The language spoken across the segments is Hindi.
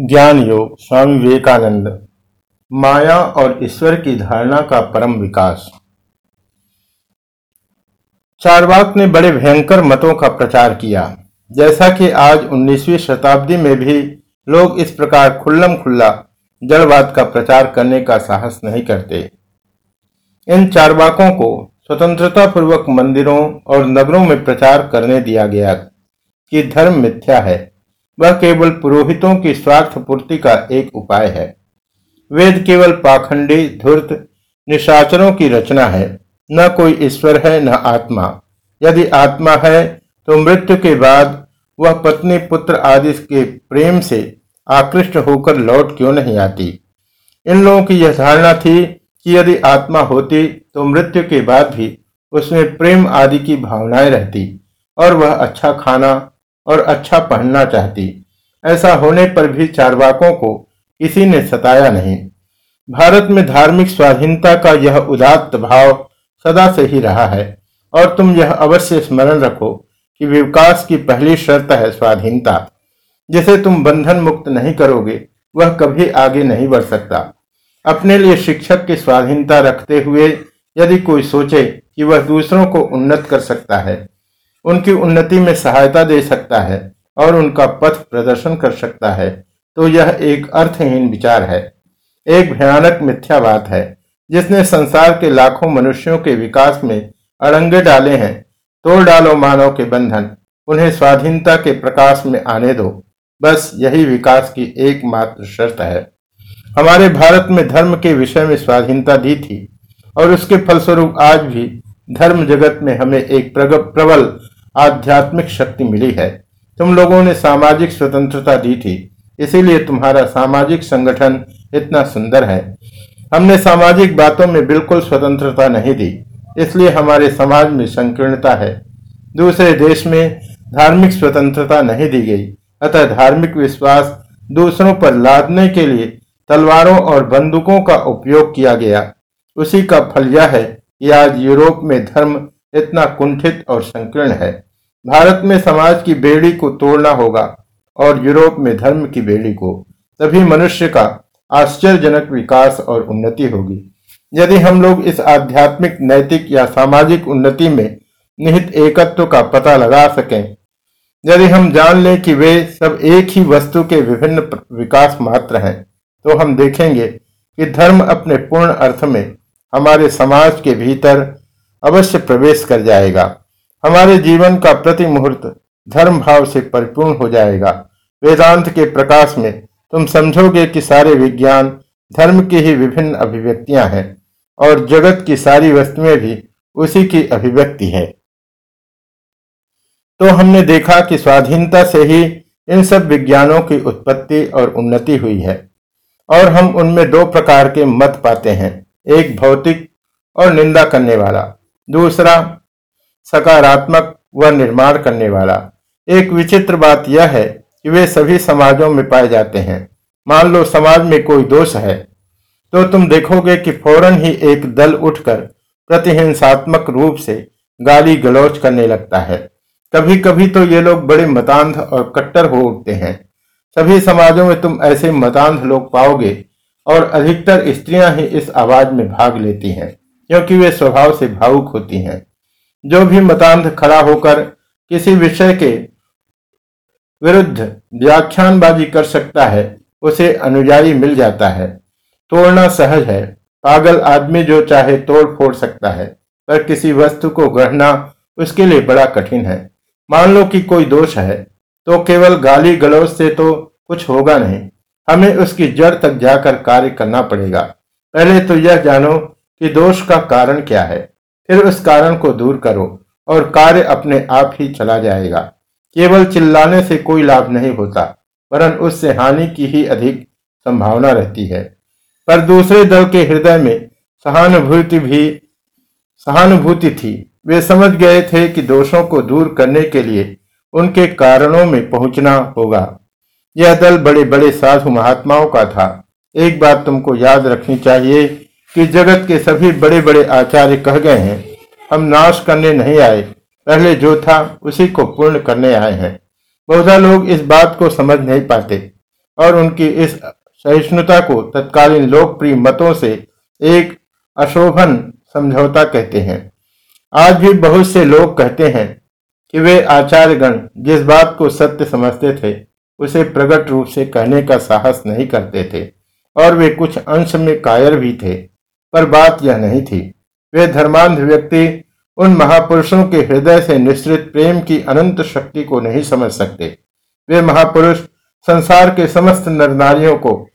ज्ञान योग स्वामी विवेकानंद। माया और ईश्वर की धारणा का परम विकास। चारवाक ने बड़े भयंकर मतों का प्रचार किया। जैसा कि आज 19वीं शताब्दी में भी लोग इस प्रकार खुल्लम खुल्ला जड़वाद का प्रचार करने का साहस नहीं करते। इन चारवाकों को स्वतंत्रता पूर्वक मंदिरों और नगरों में प्रचार करने दिया गया कि धर्म मिथ्या है। वह केवल पुरोहितों की स्वार्थ पूर्ति का एक उपाय है। वेद केवल पाखंडी, धूर्त, निशाचरों की रचना है। न कोई ईश्वर है, न आत्मा। यदि आत्मा है तो मृत्यु के बाद वह पत्नी, पुत्र आदि के प्रेम से आकृष्ट होकर लौट क्यों नहीं आती? इन लोगों की यह धारणा थी कि यदि आत्मा होती तो मृत्यु के बाद भी उसमें प्रेम आदि की भावनाएँ रहती और वह अच्छा खाना और अच्छा पहनना चाहती। ऐसा होने पर भी चारवाकों को किसी ने सताया नहीं। भारत में धार्मिक स्वाधीनता का यह उदात्त भाव सदा से ही रहा है, और तुम यह अवश्य स्मरण रखो कि विकास की पहली शर्त है स्वाधीनता। जिसे तुम बंधन मुक्त नहीं करोगे, वह कभी आगे नहीं बढ़ सकता। अपने लिए शिक्षक की स्वाधीनता रखते हुए यदि कोई सोचे कि वह दूसरों को उन्नत कर सकता है उनकी उन्नति में सहायता दे सकता है और उनका पथ प्रदर्शन कर सकता है तो यह एक अर्थहीन विचार है। एक भयानक मिथ्यावाद है, जिसने संसार के लाखों मनुष्यों के विकास में अड़ंगे डाले हैं। तोड़ डालो मानव के बंधन, उन्हें स्वाधीनता के प्रकाश में आने दो। बस यही विकास की एकमात्र शर्त है। हमारे भारत में धर्म के विषय में स्वाधीनता दी थी, और उसके फलस्वरूप आज भी धर्म जगत में हमें एक प्रबल आध्यात्मिक शक्ति मिली है। तुम लोगों ने सामाजिक स्वतंत्रता दी थी, इसीलिए तुम्हारा सामाजिक संगठन इतना सुंदर है। हमने सामाजिक बातों में बिल्कुल स्वतंत्रता नहीं दी, इसलिए हमारे समाज में संकीर्णता है। दूसरे देश में धार्मिक स्वतंत्रता नहीं दी गई, अतः धार्मिक विश्वास दूसरों पर लादने के लिए तलवारों और बंदूकों का उपयोग किया गया। उसी का फल यह है कि आज यूरोप में धर्म इतना कुंठित और संकीर्ण है। भारत में समाज की बेड़ी को तोड़ना होगा और यूरोप में धर्म की बेड़ी को। तभी मनुष्य का आश्चर्यजनक विकास और उन्नति होगी। यदि हम लोग इस आध्यात्मिक, नैतिक या सामाजिक उन्नति में निहित एकत्व का पता लगा सकें, यदि हम जान लें कि वे सब एक ही वस्तु के विभिन्न विकास मात्र हैं तो हम देखेंगे कि धर्म अपने पूर्ण अर्थ में हमारे समाज के भीतर अवश्य प्रवेश कर जाएगा। हमारे जीवन का प्रति मुहूर्त धर्म भाव से परिपूर्ण हो जाएगा। वेदांत के प्रकाश में तुम समझोगे कि सारे विज्ञान धर्म की ही विभिन्न अभिव्यक्तियाँ हैं और जगत की सारी वस्तुएँ भी उसी की अभिव्यक्ति है। तो हमने देखा कि स्वाधीनता से ही इन सब विज्ञानों की उत्पत्ति और उन्नति हुई है और हम उनमें दो प्रकार के मत पाते हैं, एक भौतिक और निंदा करने वाला। दूसरा सकारात्मक व निर्माण करने वाला। एक विचित्र बात यह है कि वे सभी समाजों में पाए जाते हैं। मान लो समाज में कोई दोष है तो तुम देखोगे कि फ़ौरन ही एक दल उठकर प्रतिहिंसात्मक रूप से गाली गलौच करने लगता है। कभी कभी तो ये लोग बड़े मतान्ध और कट्टर हो उठते हैं। सभी समाजों में तुम ऐसे मतान्ध लोग पाओगे और अधिकतर स्त्रियाँ ही इस आवाज़ में भाग लेती हैं, क्योंकि वे स्वभाव से भावुक होती हैं। जो भी मतांध खड़ा होकर किसी विषय के विरुद्ध व्याख्यानबाजी कर सकता है, उसे अनुयायी मिल जाता है। तोड़ना सहज है। पागल आदमी जो चाहे तोड़ फोड़ सकता है, पर किसी वस्तु को गढ़ना उसके लिए बड़ा कठिन है। मान लो कि कोई दोष है तो केवल गाली गलौज से तो कुछ होगा नहीं। हमें उसकी जड़ तक जाकर कार्य करना पड़ेगा। पहले तो यह जानो कि दोष का कारण क्या है। फिर उस कारण को दूर करो और कार्य अपने आप ही चला जाएगा। केवल चिल्लाने से कोई लाभ नहीं होता, वरन उससे हानि की ही अधिक संभावना रहती है। पर दूसरे दल के हृदय में सहानुभूति भी, सहानुभूति थी। वे समझ गए थे कि दोषों को दूर करने के लिए उनके कारणों में पहुँचना होगा। यह दल बड़े बड़े साधु महात्माओं का था। एक बात तुमको याद रखनी चाहिए कि जगत के सभी बड़े बड़े आचार्य कह गए हैं, हम नाश करने नहीं आए। पहले जो था, उसी को पूर्ण करने आए हैं। बहुधा लोग इस बात को समझ नहीं पाते और उनकी इस सहिष्णुता को तत्कालीन लोकप्रिय मतों से एक अशोभन समझौता कहते हैं। आज भी बहुत से लोग कहते हैं कि वे आचार्यगण जिस बात को सत्य समझते थे, उसे प्रकट रूप से कहने का साहस नहीं करते थे और वे कुछ अंश में कायर भी थे। पर बात यह नहीं थी। वे धर्मांध व्यक्ति उन महापुरुषों के हृदय से निश्चित प्रेम की अनंत शक्ति को नहीं समझ सकते। वे महापुरुष संसार के समस्त नर नारियों को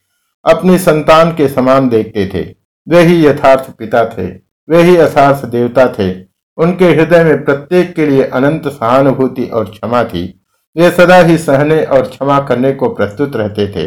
अपनी संतान के समान देखते थे। वे ही यथार्थ पिता थे। वे ही यथार्थ देवता थे। उनके हृदय में प्रत्येक के लिए अनंत सहानुभूति और क्षमा थी। वे सदा ही सहने और क्षमा करने को प्रस्तुत रहते थे।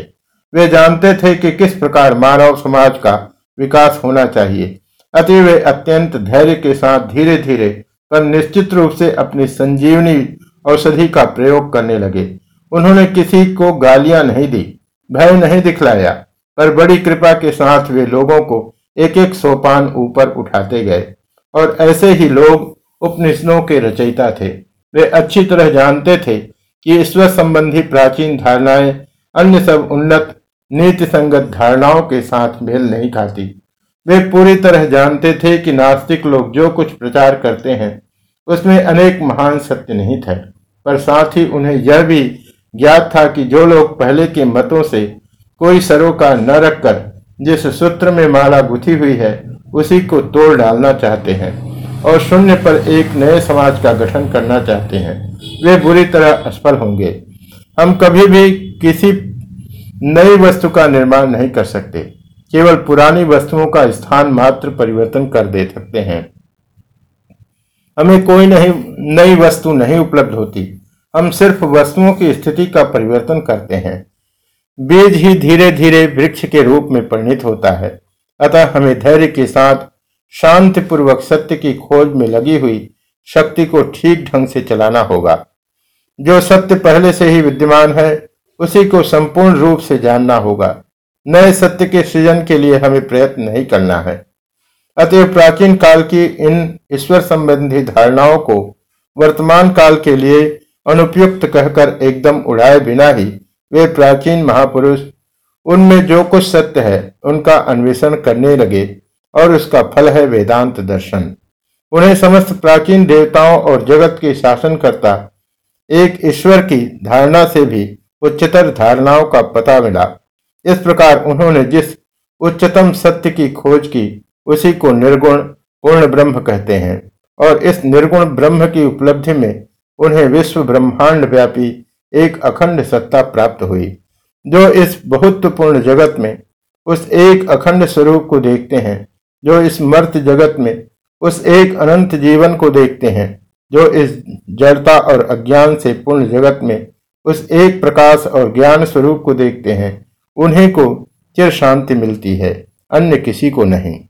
वे जानते थे कि किस प्रकार मानव समाज का विकास होना चाहिए। अति वे अत्यंत धैर्य के साथ धीरे धीरे पर निश्चित रूप से अपनी संजीवनी औषधि का प्रयोग करने लगे। उन्होंने किसी को गालियाँ नहीं दी, भय नहीं दिखलाया, पर बड़ी कृपा के साथ वे लोगों को एक एक सोपान ऊपर उठाते गए और ऐसे ही लोग उपनिषदों के रचयिता थे। वे अच्छी तरह जानते थे कि ईश्वर संबंधी प्राचीन धारणाएँ, अन्य सब उन्नत नीति संगत धारणाओं के साथ मेल नहीं खाती। वे पूरी तरह जानते थे कि नास्तिक लोग जो कुछ प्रचार करते हैं, उसमें अनेक महान सत्य नहीं थे। पर साथ ही उन्हें यह भी ज्ञात था कि जो लोग पहले के मतों से कोई सरोकार न रखकर जिस सूत्र में माला गुथी हुई है, उसी को तोड़ डालना चाहते हैं और शून्य पर एक नए समाज का गठन करना चाहते हैं। वे बुरी तरह असफल होंगे। हम कभी भी किसी नई वस्तु का निर्माण नहीं कर सकते। केवल पुरानी वस्तुओं का स्थान मात्र परिवर्तन कर दे सकते हैं। हमें कोई नहीं, नई वस्तु नहीं उपलब्ध होती। हम सिर्फ़ वस्तुओं की स्थिति का परिवर्तन करते हैं। बीज ही धीरे धीरे वृक्ष के रूप में परिणित होता है। अतः हमें धैर्य के साथ, शांतिपूर्वक सत्य की खोज में लगी हुई शक्ति को ठीक ढंग से चलाना होगा। जो सत्य पहले से ही विद्यमान है उसी को संपूर्ण रूप से जानना होगा। नए सत्य के सृजन के लिए हमें प्रयत्न नहीं करना है। अतः प्राचीन काल की इन ईश्वर संबंधी धारणाओं को वर्तमान काल के लिए अनुपयुक्त कहकर एकदम उड़ाए बिना ही वे प्राचीन महापुरुष, उनमें जो कुछ सत्य है, उनका अन्वेषण करने लगे और उसका फल है वेदांत दर्शन। उन्हें समस्त प्राचीन देवताओं और जगत के शासनकर्ता एक ईश्वर की धारणा से भी उच्चतर धारणाओं का पता मिला। इस प्रकार उन्होंने जिस उच्चतम सत्य की खोज की, उसी को निर्गुण पूर्ण ब्रह्म कहते हैं और इस निर्गुण ब्रह्म की उपलब्धि में उन्हें विश्व ब्रह्मांड व्यापी एक अखंड सत्ता प्राप्त हुई। जो इस बहुत्वपूर्ण जगत में, उस एक अखंड स्वरूप को देखते हैं, जो इस मर्त जगत में, उस एक अनंत जीवन को देखते हैं, जो इस जड़ता और अज्ञान से पूर्ण जगत में उस एक प्रकाश और ज्ञान स्वरूप को देखते हैं। उन्हें को चिर शांति मिलती है, अन्य किसी को नहीं।